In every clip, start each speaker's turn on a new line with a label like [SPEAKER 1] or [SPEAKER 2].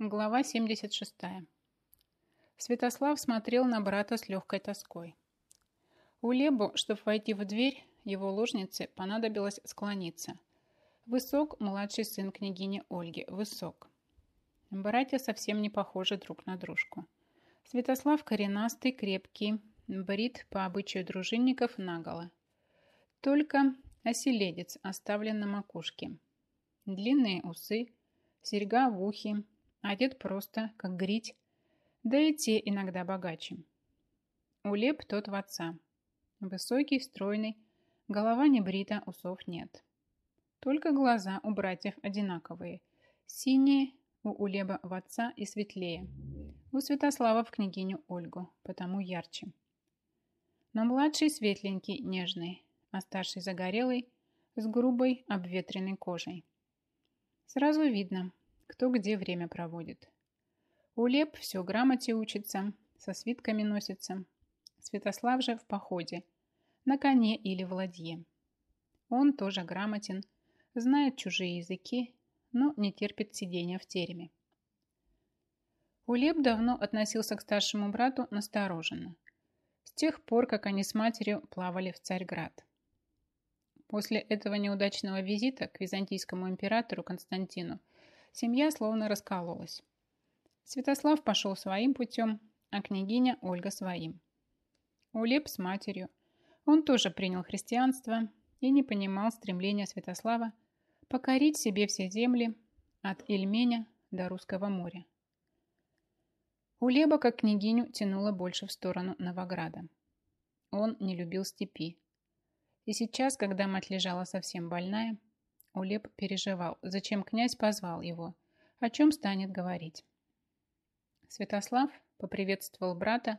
[SPEAKER 1] Глава 76. Святослав смотрел на брата с легкой тоской. У Лебу, чтобы войти в дверь, его ложнице понадобилось склониться. Высок младший сын княгини Ольги, высок. Братья совсем не похожи друг на дружку. Святослав коренастый, крепкий, брит по обычаю дружинников наголо. Только оселедец оставлен на макушке. Длинные усы, серьга в ухе, Одет просто, как грить, да и те иногда богаче. Улеп тот в отца. Высокий, стройный, голова не брита, усов нет. Только глаза у братьев одинаковые. Синие у Улеба в отца и светлее. У Святослава в княгиню Ольгу, потому ярче. Но младший светленький, нежный, а старший загорелый, с грубой обветренной кожей. Сразу видно, кто где время проводит. Улеп все грамоте учится, со свитками носится. Святослав же в походе, на коне или в ладье. Он тоже грамотен, знает чужие языки, но не терпит сидения в тереме. Улеп давно относился к старшему брату настороженно, с тех пор, как они с матерью плавали в Царьград. После этого неудачного визита к византийскому императору Константину семья словно раскололась. Святослав пошел своим путем, а княгиня Ольга своим. Улеп с матерью. Он тоже принял христианство и не понимал стремления Святослава покорить себе все земли от Ильменя до Русского моря. Улеба, как княгиню, тянула больше в сторону Новограда. Он не любил степи. И сейчас, когда мать лежала совсем больная, Улеп переживал, зачем князь позвал его, о чем станет говорить. Святослав поприветствовал брата,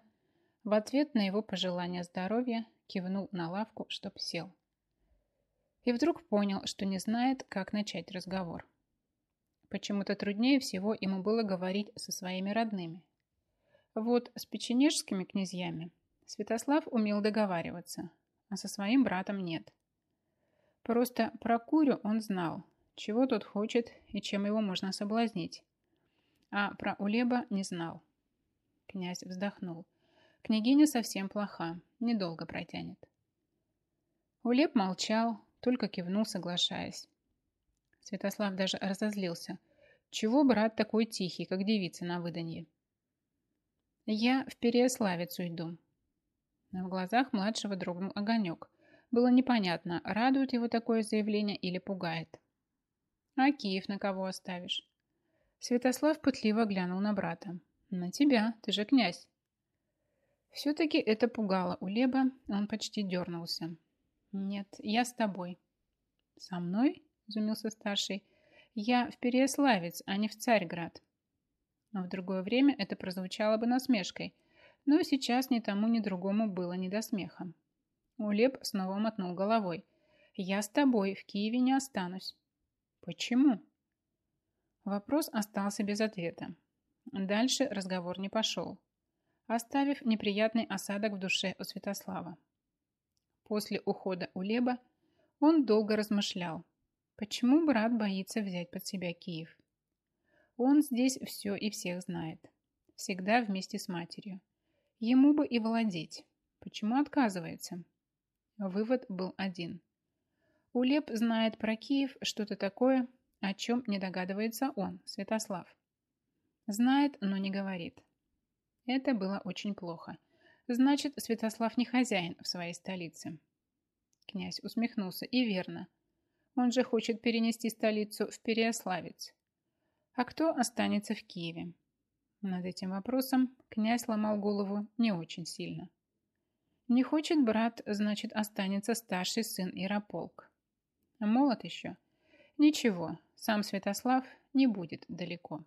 [SPEAKER 1] в ответ на его пожелание здоровья кивнул на лавку, чтоб сел. И вдруг понял, что не знает, как начать разговор. Почему-то труднее всего ему было говорить со своими родными. Вот с печенежскими князьями Святослав умел договариваться, а со своим братом нет. Просто про Курю он знал, чего тот хочет и чем его можно соблазнить. А про Улеба не знал. Князь вздохнул. Княгиня совсем плоха, недолго протянет. Улеб молчал, только кивнул, соглашаясь. Святослав даже разозлился. Чего брат такой тихий, как девица на выданье? Я в Переяславец уйду. В глазах младшего дрогнул огонек. Было непонятно, радует его такое заявление или пугает. «А Киев на кого оставишь?» Святослав пытливо глянул на брата. «На тебя, ты же князь». Все-таки это пугало у Леба, он почти дернулся. «Нет, я с тобой». «Со мной?» – изумился старший. «Я в Переяславец, а не в Царьград». Но в другое время это прозвучало бы насмешкой, но сейчас ни тому, ни другому было не до смеха. Улеп снова мотнул головой. «Я с тобой, в Киеве не останусь». «Почему?» Вопрос остался без ответа. Дальше разговор не пошел, оставив неприятный осадок в душе у Святослава. После ухода Улеба он долго размышлял, почему брат боится взять под себя Киев. Он здесь все и всех знает, всегда вместе с матерью. Ему бы и владеть. Почему отказывается? Вывод был один. Улеп знает про Киев что-то такое, о чем не догадывается он, Святослав. Знает, но не говорит. Это было очень плохо. Значит, Святослав не хозяин в своей столице. Князь усмехнулся. И верно. Он же хочет перенести столицу в Переяславец. А кто останется в Киеве? Над этим вопросом князь ломал голову не очень сильно. Не хочет брат, значит, останется старший сын Ярополк. Молод еще. Ничего, сам Святослав не будет далеко.